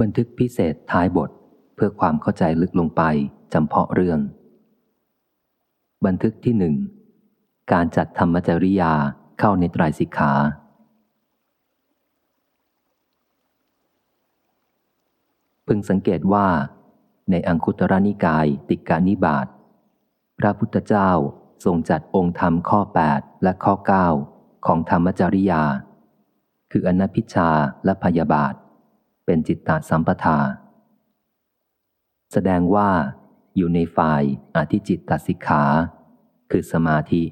บันทึกพิเศษท้ายบทเพื่อความเข้าใจลึกลงไปจำเพาะเรื่อง บันทึกที่หนึ่งการจัดธรรมจริยาเข้าในตรายสิกขา พึงสังเกตว่า ในอังคุตรนิกายติกานิบาตพระพุทธเจ้าทรงจัดองค์ธรรมข้อ 8 และข้อ 9 ของธรรมจริยา คืออนัพิชาและพยาบาท เป็นจิตตสัมปทา แสดงว่าอยู่ในฝ่ายอธิจิตตสิกขา คือสมาธิ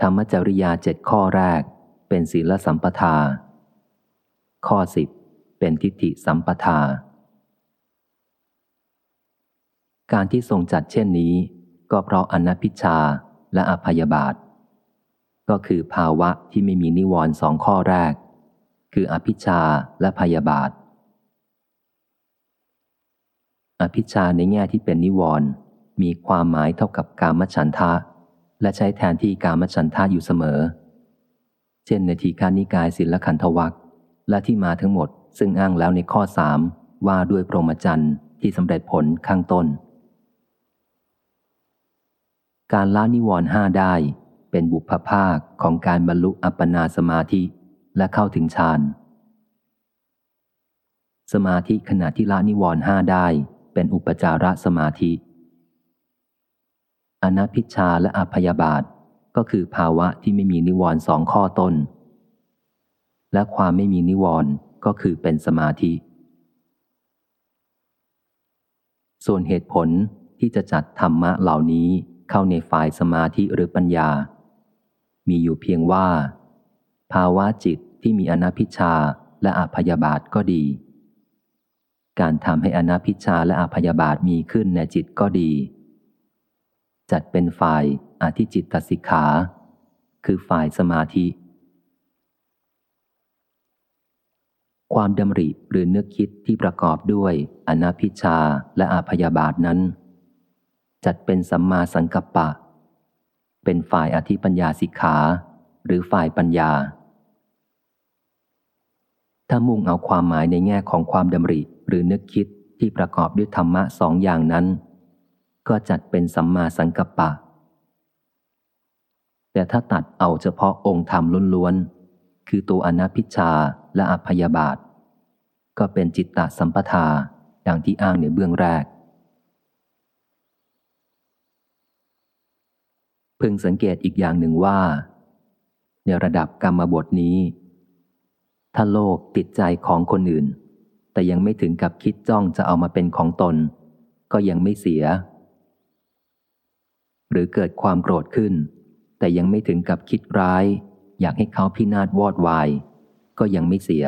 ธรรมจริยาเจ็ดข้อแรกเป็นศีลสัมปทา ข้อสิบเป็นทิฏฐิสัมปทา การที่ทรงจัดเช่นนี้ ก็เพราะอนัพิชาและอภยบาท ก็คือภาวะที่ไม่มีนิวรณ์สองข้อแรก คืออภิชาและพยาบาท อภิชาในแง่ที่เป็นนิวรณ์มีความหมายเท่ากับกามฉันทะ และใช้แทนที่กามฉันทะอยู่เสมอ เช่นในทีฆานิกายศิลขันธวัคและที่มาทั้งหมดซึ่งอ้างแล้วในข้อสามว่าด้วยพรหมจรรย์ที่สำเร็จผลข้างต้น การละนิวรณ์ห้าได้เป็นบุพภาคของการบรรลุอัปปนาสมาธิ และเข้าถึงฌาน สมาธิขณะที่ละนิวรณ์ห้าได้เป็นอุปจารสมาธิ อนัพิชาและอภยาบาทก็คือภาวะที่ไม่มีนิวรณ์สองข้อต้น และความไม่มีนิวรณ์ก็คือเป็นสมาธิ ส่วนเหตุผลที่จะจัดธรรมะเหล่านี้เข้าในฝ่ายสมาธิหรือปัญญา มีอยู่เพียงว่า ภาวะจิตที่มีอนัพิชาและอภยาบาทก็ดี การทำให้อนัพิชาและอภยาบาทมีขึ้นในจิตก็ดี จัดเป็นฝ่ายอธิจิตตสิกขา คือฝ่ายสมาธิ ความดำริหรือเนึกคิดที่ประกอบด้วยอนัพิชาและอภยาบาทนั้น จัดเป็นสัมมาสังกัปปะ เป็นฝ่ายอธิปัญญาสิกขา หรือฝ่ายปัญญา ถ้ามุ่งเอาความหมายในแง่ของความดำริหรือนึกคิดที่ประกอบด้วยธรรมะสองอย่างนั้น ก็จัดเป็นสัมมาสังกัปปะ แต่ถ้าตัดเอาเฉพาะองค์ธรรมล้วนๆ คือตัวอนัพิชาและอภยาบาท ก็เป็นจิตตสัมปทาดังที่อ้างในเบื้องแรก พึงสังเกตอีกอย่างหนึ่งว่า ในระดับกรรมบทนี้ ถ้าโลกติดใจของคนอื่น แต่ยังไม่ถึงกับคิดจ้องจะเอามาเป็นของตน ก็ยังไม่เสีย หรือเกิดความโกรธขึ้น แต่ยังไม่ถึงกับคิดร้าย อยากให้เขาพินาศวอดวาย ก็ยังไม่เสีย